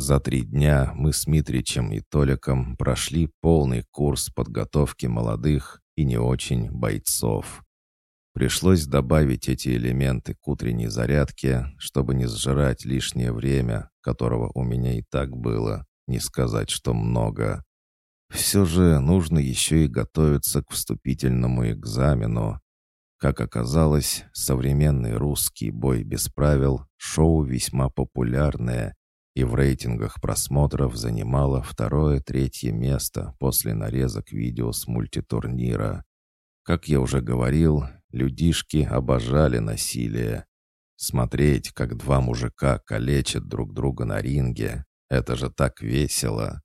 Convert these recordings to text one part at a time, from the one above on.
За три дня мы с Митричем и Толиком прошли полный курс подготовки молодых и не очень бойцов. Пришлось добавить эти элементы к утренней зарядке, чтобы не сжирать лишнее время, которого у меня и так было, не сказать, что много. Все же нужно еще и готовиться к вступительному экзамену. Как оказалось, современный русский бой без правил — шоу весьма популярное и в рейтингах просмотров занимало второе-третье место после нарезок видео с мультитурнира. Как я уже говорил, людишки обожали насилие. Смотреть, как два мужика калечат друг друга на ринге, это же так весело.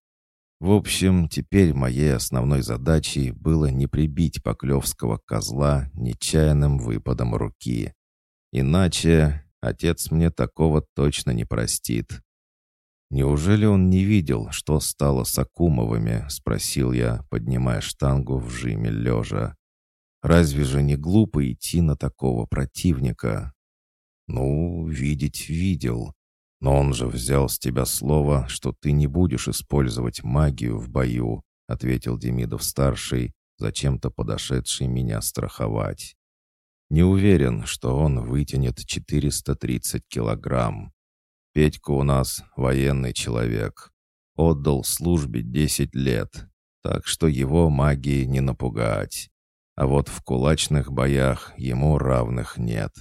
В общем, теперь моей основной задачей было не прибить поклевского козла нечаянным выпадом руки. Иначе отец мне такого точно не простит. «Неужели он не видел, что стало с Акумовыми?» — спросил я, поднимая штангу в жиме лежа. «Разве же не глупо идти на такого противника?» «Ну, видеть видел. «Но он же взял с тебя слово, что ты не будешь использовать магию в бою», ответил Демидов-старший, зачем-то подошедший меня страховать. «Не уверен, что он вытянет 430 килограмм. Петька у нас военный человек. Отдал службе 10 лет, так что его магии не напугать. А вот в кулачных боях ему равных нет».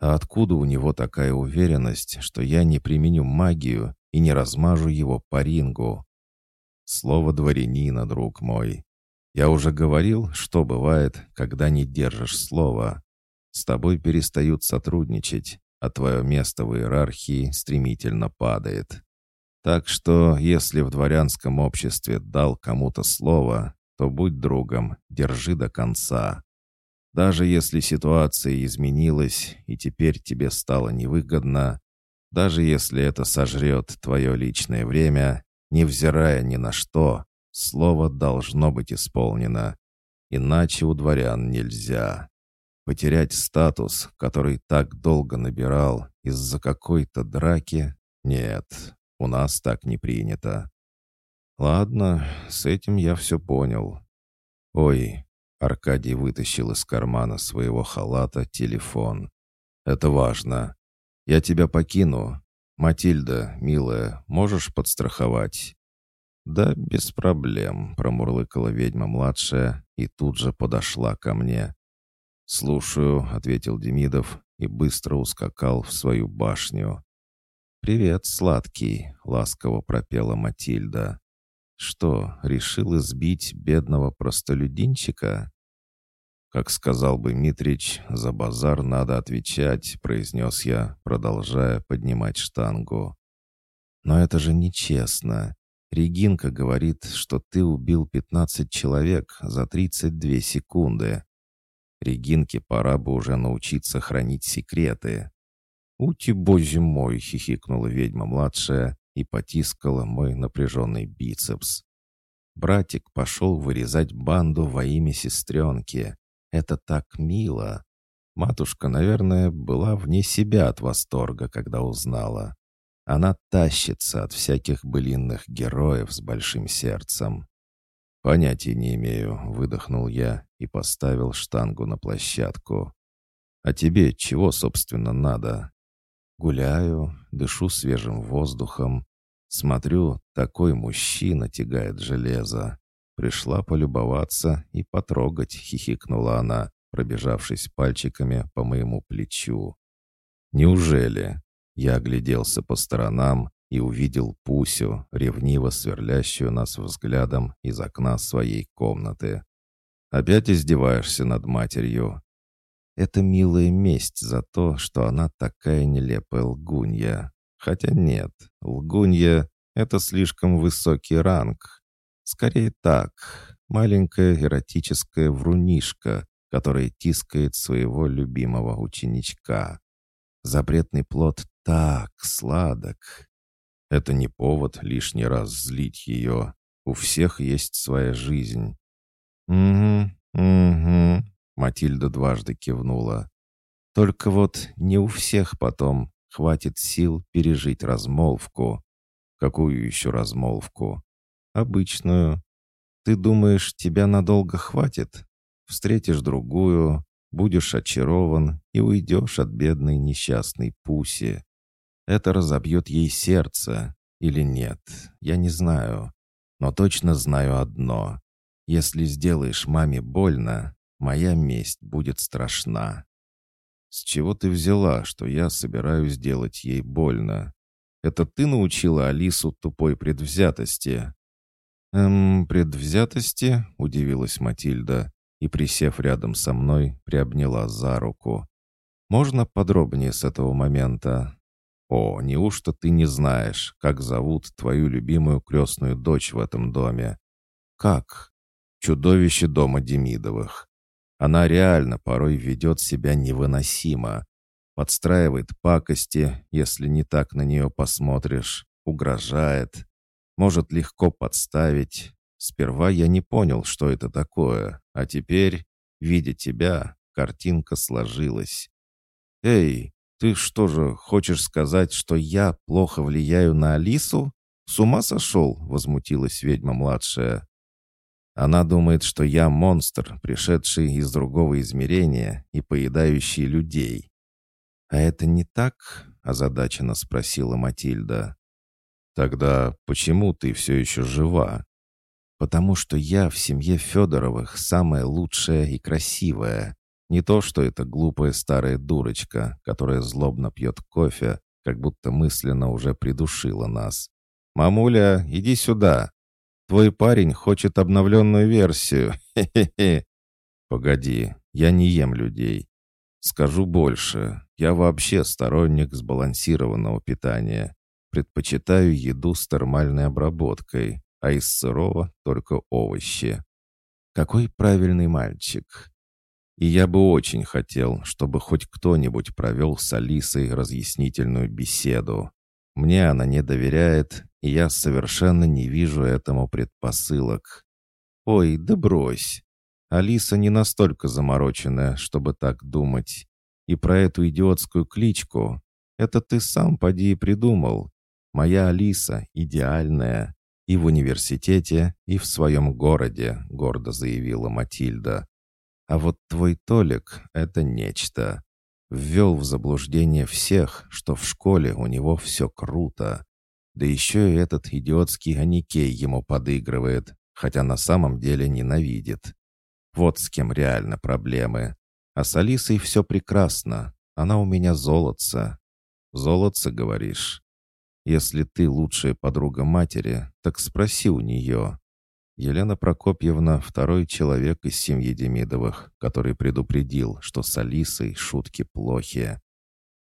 А откуда у него такая уверенность, что я не применю магию и не размажу его по рингу? Слово дворянина, друг мой. Я уже говорил, что бывает, когда не держишь слова. С тобой перестают сотрудничать, а твое место в иерархии стремительно падает. Так что, если в дворянском обществе дал кому-то слово, то будь другом, держи до конца. Даже если ситуация изменилась, и теперь тебе стало невыгодно, даже если это сожрет твое личное время, невзирая ни на что, слово должно быть исполнено. Иначе у дворян нельзя. Потерять статус, который так долго набирал из-за какой-то драки, нет, у нас так не принято. Ладно, с этим я все понял. Ой, Аркадий вытащил из кармана своего халата телефон. «Это важно. Я тебя покину. Матильда, милая, можешь подстраховать?» «Да, без проблем», — промурлыкала ведьма-младшая и тут же подошла ко мне. «Слушаю», — ответил Демидов и быстро ускакал в свою башню. «Привет, сладкий», — ласково пропела Матильда. Что, решил избить бедного простолюдинчика? Как сказал бы Митрич, за базар надо отвечать, произнес я, продолжая поднимать штангу. Но это же нечестно. Регинка говорит, что ты убил 15 человек за 32 секунды. Регинке пора бы уже научиться хранить секреты. «Ути, боже мой!» — хихикнула ведьма-младшая и потискала мой напряженный бицепс. Братик пошел вырезать банду во имя сестренки. Это так мило. Матушка, наверное, была вне себя от восторга, когда узнала. Она тащится от всяких былинных героев с большим сердцем. «Понятия не имею», — выдохнул я и поставил штангу на площадку. «А тебе чего, собственно, надо?» «Гуляю, дышу свежим воздухом, Смотрю, такой мужчина тягает железо. Пришла полюбоваться и потрогать, хихикнула она, пробежавшись пальчиками по моему плечу. Неужели? Я огляделся по сторонам и увидел Пусю, ревниво сверлящую нас взглядом из окна своей комнаты. «Опять издеваешься над матерью?» «Это милая месть за то, что она такая нелепая лгунья. Хотя нет, лгунья — это слишком высокий ранг. Скорее так, маленькая эротическая врунишка, которая тискает своего любимого ученичка. Запретный плод так сладок. Это не повод лишний раз злить ее. У всех есть своя жизнь. «Угу, угу», — Матильда дважды кивнула. «Только вот не у всех потом хватит сил пережить размолвку. Какую еще размолвку? Обычную. Ты думаешь, тебя надолго хватит? Встретишь другую, будешь очарован и уйдешь от бедной несчастной Пуси. Это разобьет ей сердце. Или нет, я не знаю. Но точно знаю одно. Если сделаешь маме больно, моя месть будет страшна. С чего ты взяла, что я собираюсь делать ей больно? Это ты научила Алису тупой предвзятости?» «Эм, предвзятости?» — удивилась Матильда и, присев рядом со мной, приобняла за руку. «Можно подробнее с этого момента?» «О, неужто ты не знаешь, как зовут твою любимую крестную дочь в этом доме?» «Как?» «Чудовище дома Демидовых. Она реально порой ведет себя невыносимо. Подстраивает пакости, если не так на нее посмотришь. Угрожает. Может легко подставить. Сперва я не понял, что это такое. А теперь, видя тебя, картинка сложилась. «Эй, ты что же, хочешь сказать, что я плохо влияю на Алису? С ума сошел?» — возмутилась ведьма-младшая. Она думает, что я монстр, пришедший из другого измерения и поедающий людей. «А это не так?» — озадаченно спросила Матильда. «Тогда почему ты все еще жива?» «Потому что я в семье Федоровых самая лучшая и красивая. Не то, что эта глупая старая дурочка, которая злобно пьет кофе, как будто мысленно уже придушила нас. «Мамуля, иди сюда!» Твой парень хочет обновленную версию. Хе-хе-хе. Погоди, я не ем людей. Скажу больше. Я вообще сторонник сбалансированного питания. Предпочитаю еду с термальной обработкой, а из сырого только овощи. Какой правильный мальчик. И я бы очень хотел, чтобы хоть кто-нибудь провел с Алисой разъяснительную беседу. Мне она не доверяет, и я совершенно не вижу этому предпосылок. Ой, да брось. Алиса не настолько замороченная, чтобы так думать. И про эту идиотскую кличку. Это ты сам поди и придумал. Моя Алиса идеальная. И в университете, и в своем городе, гордо заявила Матильда. А вот твой Толик — это нечто ввел в заблуждение всех, что в школе у него все круто. Да еще и этот идиотский Аникей ему подыгрывает, хотя на самом деле ненавидит. Вот с кем реально проблемы. А с Алисой все прекрасно. Она у меня золотца. Золотце, говоришь? Если ты лучшая подруга матери, так спроси у нее. Елена Прокопьевна — второй человек из семьи Демидовых, который предупредил, что с Алисой шутки плохие.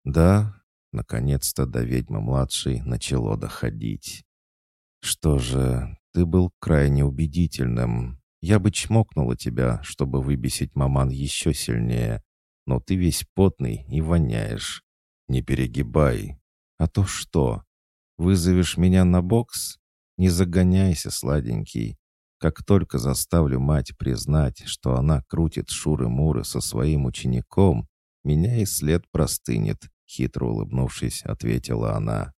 Да, наконец-то до ведьмы-младшей начало доходить. Что же, ты был крайне убедительным. Я бы чмокнула тебя, чтобы выбесить маман еще сильнее, но ты весь потный и воняешь. Не перегибай. А то что? Вызовешь меня на бокс? Не загоняйся, сладенький. Как только заставлю мать признать, что она крутит шуры-муры со своим учеником, меня и след простынет, хитро улыбнувшись, ответила она.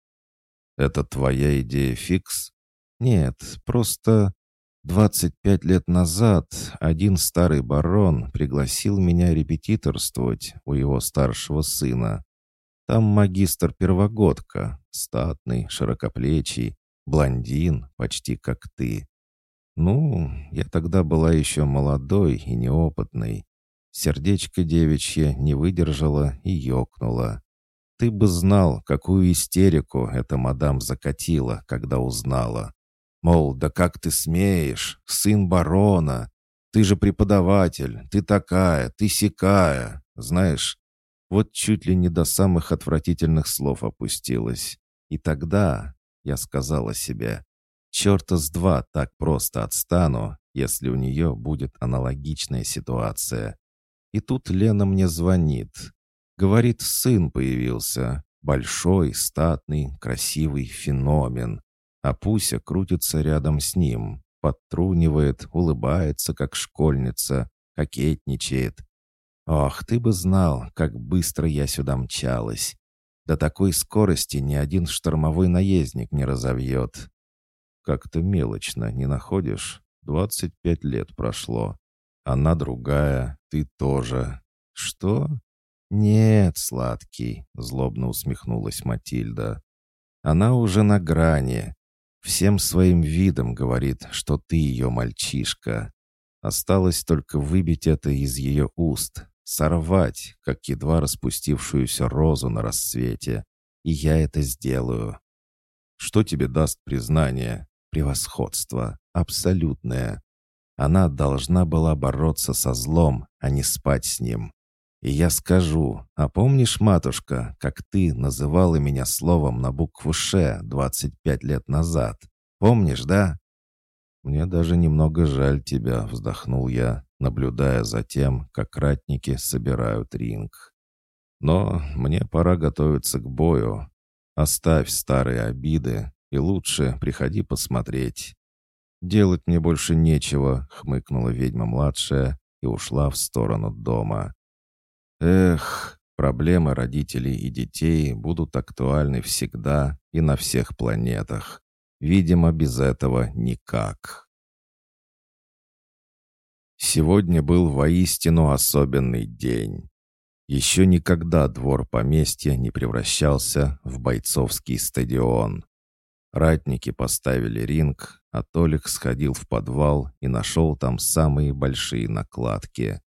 «Это твоя идея фикс?» «Нет, просто...» «Двадцать пять лет назад один старый барон пригласил меня репетиторствовать у его старшего сына. Там магистр-первогодка, статный, широкоплечий, блондин, почти как ты. Ну, я тогда была еще молодой и неопытной. Сердечко девичье не выдержало и ёкнуло. Ты бы знал, какую истерику эта мадам закатила, когда узнала. Мол, да как ты смеешь, сын барона? Ты же преподаватель, ты такая, ты сякая. Знаешь, вот чуть ли не до самых отвратительных слов опустилась. И тогда я сказала себе, Черта с два так просто отстану, если у нее будет аналогичная ситуация. И тут Лена мне звонит. Говорит, сын появился. Большой, статный, красивый феномен. А Пуся крутится рядом с ним. Подтрунивает, улыбается, как школьница, кокетничает. Ох, ты бы знал, как быстро я сюда мчалась. До такой скорости ни один штормовой наездник не разовьет. Как-то мелочно, не находишь? Двадцать пять лет прошло. Она другая, ты тоже. Что? Нет, сладкий, злобно усмехнулась Матильда. Она уже на грани. Всем своим видом говорит, что ты ее мальчишка. Осталось только выбить это из ее уст, сорвать, как едва распустившуюся розу на рассвете. И я это сделаю. Что тебе даст признание? Превосходство. Абсолютное. Она должна была бороться со злом, а не спать с ним. И я скажу, а помнишь, матушка, как ты называла меня словом на букву «Ш» 25 лет назад? Помнишь, да? Мне даже немного жаль тебя, вздохнул я, наблюдая за тем, как ратники собирают ринг. Но мне пора готовиться к бою. Оставь старые обиды и лучше приходи посмотреть. «Делать мне больше нечего», — хмыкнула ведьма-младшая и ушла в сторону дома. «Эх, проблемы родителей и детей будут актуальны всегда и на всех планетах. Видимо, без этого никак». Сегодня был воистину особенный день. Еще никогда двор поместья не превращался в бойцовский стадион. Ратники поставили ринг, а Толик сходил в подвал и нашел там самые большие накладки.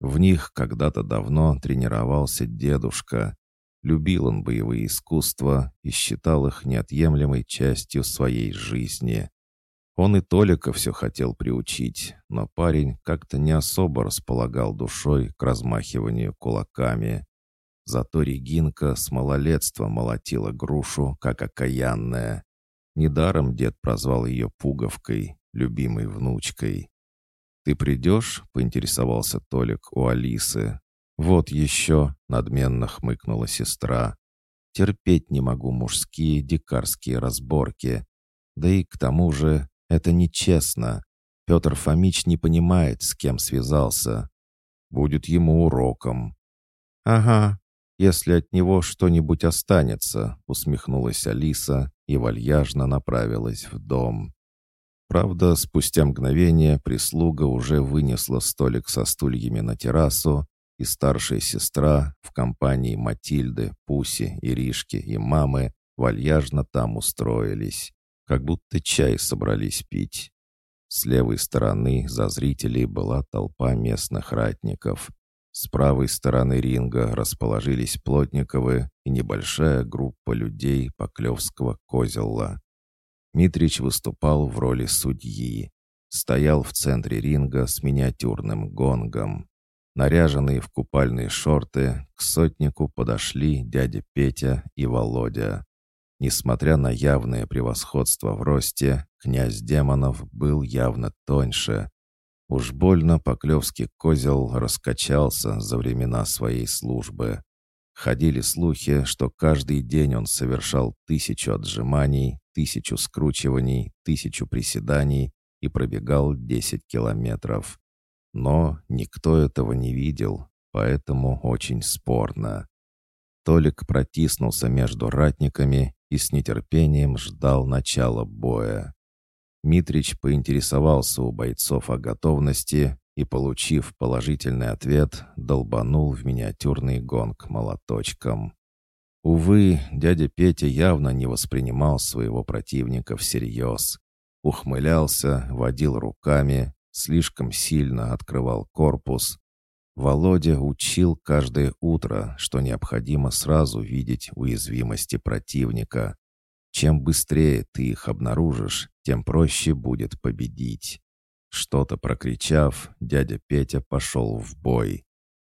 В них когда-то давно тренировался дедушка. Любил он боевые искусства и считал их неотъемлемой частью своей жизни. Он и Толика все хотел приучить, но парень как-то не особо располагал душой к размахиванию кулаками. Зато Регинка с малолетства молотила грушу, как окаянная. Недаром дед прозвал ее пуговкой, любимой внучкой. «Ты придешь?» — поинтересовался Толик у Алисы. «Вот еще!» — надменно хмыкнула сестра. «Терпеть не могу мужские дикарские разборки. Да и к тому же это нечестно. Петр Фомич не понимает, с кем связался. Будет ему уроком». «Ага, если от него что-нибудь останется», — усмехнулась Алиса и вальяжно направилась в дом. Правда, спустя мгновение прислуга уже вынесла столик со стульями на террасу, и старшая сестра в компании Матильды, Пуси, Иришки и мамы вальяжно там устроились, как будто чай собрались пить. С левой стороны за зрителей была толпа местных ратников. С правой стороны ринга расположились Плотниковы и небольшая группа людей Поклевского козела. Митрич выступал в роли судьи. Стоял в центре ринга с миниатюрным гонгом. Наряженные в купальные шорты, к сотнику подошли дядя Петя и Володя. Несмотря на явное превосходство в росте, князь демонов был явно тоньше, Уж больно Поклевский козел раскачался за времена своей службы. Ходили слухи, что каждый день он совершал тысячу отжиманий, тысячу скручиваний, тысячу приседаний и пробегал десять километров. Но никто этого не видел, поэтому очень спорно. Толик протиснулся между ратниками и с нетерпением ждал начала боя. Митрич поинтересовался у бойцов о готовности и, получив положительный ответ, долбанул в миниатюрный гонг молоточком. Увы, дядя Петя явно не воспринимал своего противника всерьез. Ухмылялся, водил руками, слишком сильно открывал корпус. Володя учил каждое утро, что необходимо сразу видеть уязвимости противника, чем быстрее ты их обнаружишь, тем проще будет победить. Что-то прокричав, дядя Петя пошел в бой.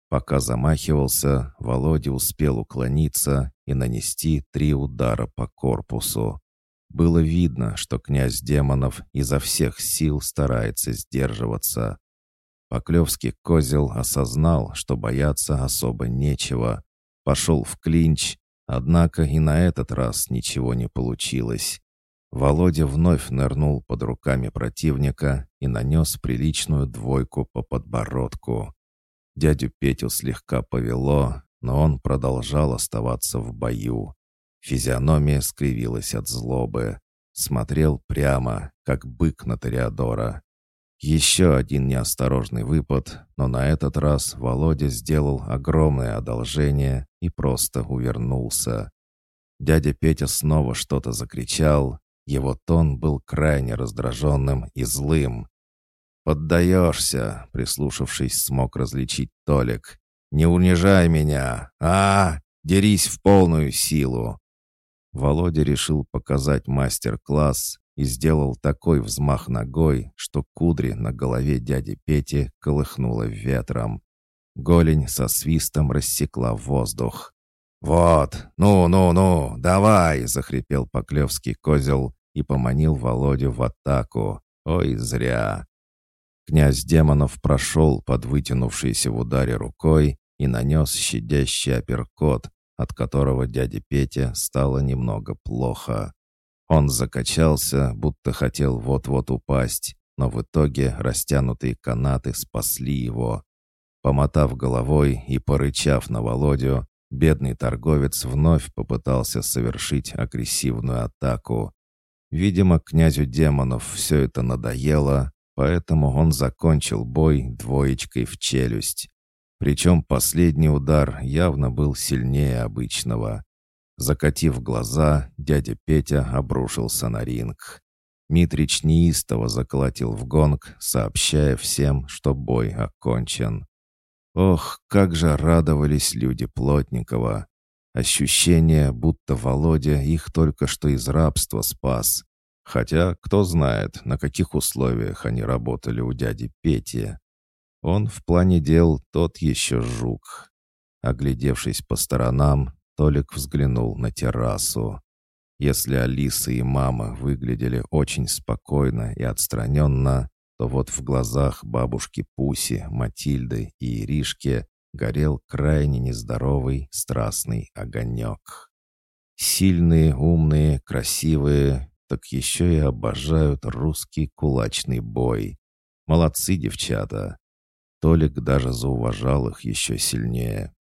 Пока замахивался, Володя успел уклониться и нанести три удара по корпусу. Было видно, что князь демонов изо всех сил старается сдерживаться. Поклевский козел осознал, что бояться особо нечего. Пошел в клинч Однако и на этот раз ничего не получилось. Володя вновь нырнул под руками противника и нанес приличную двойку по подбородку. Дядю Петю слегка повело, но он продолжал оставаться в бою. Физиономия скривилась от злобы. Смотрел прямо, как бык на Тореадора. Еще один неосторожный выпад, но на этот раз Володя сделал огромное одолжение и просто увернулся. Дядя Петя снова что-то закричал. Его тон был крайне раздраженным и злым. «Поддаешься», — прислушавшись, смог различить Толик. «Не унижай меня! а Дерись в полную силу!» Володя решил показать мастер-класс и сделал такой взмах ногой, что кудри на голове дяди Пети колыхнуло ветром. Голень со свистом рассекла воздух. «Вот, ну-ну-ну, давай!» — захрипел Поклевский козел и поманил Володю в атаку. «Ой, зря!» Князь демонов прошел под вытянувшейся в ударе рукой и нанес щадящий апперкот, от которого дяде Пете стало немного плохо. Он закачался, будто хотел вот-вот упасть, но в итоге растянутые канаты спасли его. Помотав головой и порычав на Володю, бедный торговец вновь попытался совершить агрессивную атаку. Видимо, князю демонов все это надоело, поэтому он закончил бой двоечкой в челюсть. Причем последний удар явно был сильнее обычного. Закатив глаза, дядя Петя обрушился на ринг. Митрич неистово заколотил в гонг, сообщая всем, что бой окончен. Ох, как же радовались люди Плотникова! Ощущение, будто Володя их только что из рабства спас. Хотя, кто знает, на каких условиях они работали у дяди Пети. Он в плане дел тот еще жук. Оглядевшись по сторонам, Толик взглянул на террасу. Если Алиса и мама выглядели очень спокойно и отстраненно, то вот в глазах бабушки Пуси, Матильды и Иришки горел крайне нездоровый страстный огонек. Сильные, умные, красивые, так еще и обожают русский кулачный бой. Молодцы, девчата. Толик даже зауважал их еще сильнее.